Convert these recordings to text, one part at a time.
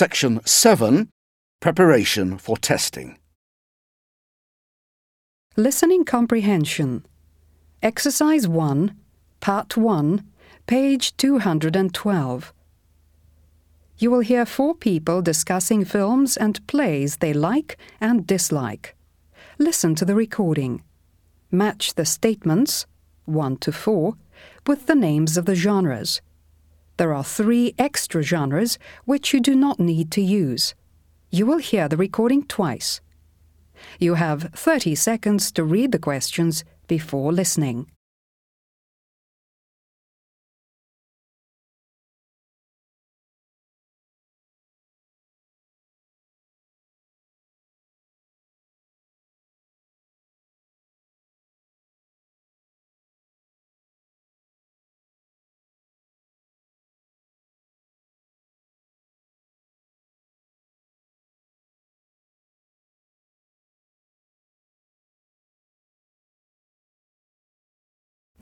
Section 7 Preparation for Testing. Listening Comprehension. Exercise 1, Part 1, page 212. You will hear four people discussing films and plays they like and dislike. Listen to the recording. Match the statements, 1 to 4, with the names of the genres. There are three extra genres which you do not need to use. You will hear the recording twice. You have 30 seconds to read the questions before listening.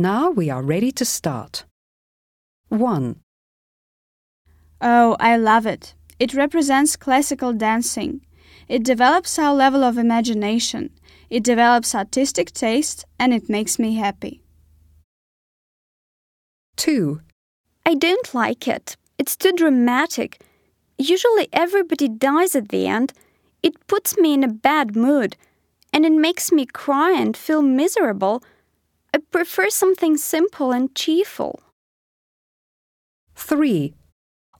Now we are ready to start. 1. Oh, I love it. It represents classical dancing. It develops our level of imagination. It develops artistic taste and it makes me happy. 2. I don't like it. It's too dramatic. Usually everybody dies at the end. It puts me in a bad mood and it makes me cry and feel miserable. I prefer something simple and cheerful. 3.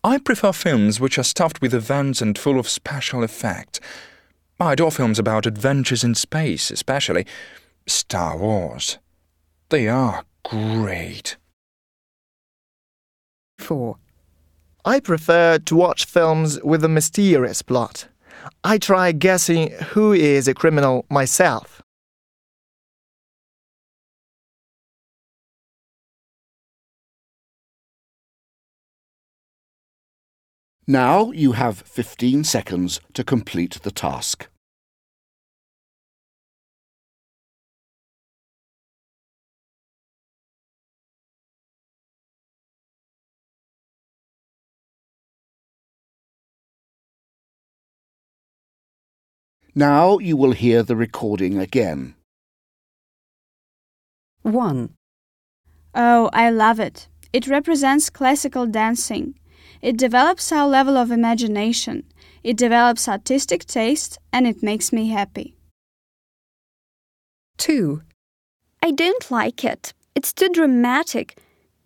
I prefer films which are stuffed with events and full of special effect. I adore films about adventures in space, especially Star Wars. They are great. 4. I prefer to watch films with a mysterious plot. I try guessing who is a criminal myself. Now you have 15 seconds to complete the task. Now you will hear the recording again. 1. Oh, I love it. It represents classical dancing. It develops our level of imagination. It develops artistic taste and it makes me happy. 2. I don't like it. It's too dramatic.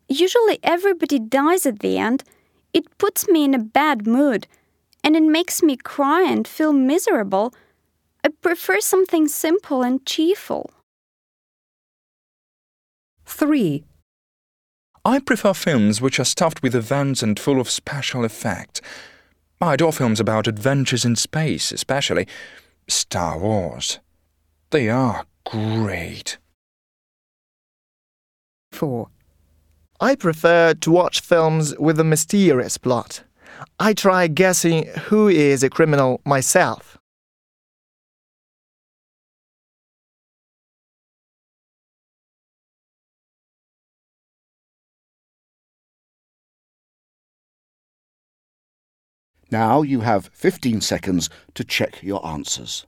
Usually everybody dies at the end. It puts me in a bad mood and it makes me cry and feel miserable. I prefer something simple and cheerful. 3. I prefer films which are stuffed with events and full of special effect. I adore films about adventures in space, especially Star Wars. They are great. 4. I prefer to watch films with a mysterious plot. I try guessing who is a criminal myself. Now you have 15 seconds to check your answers.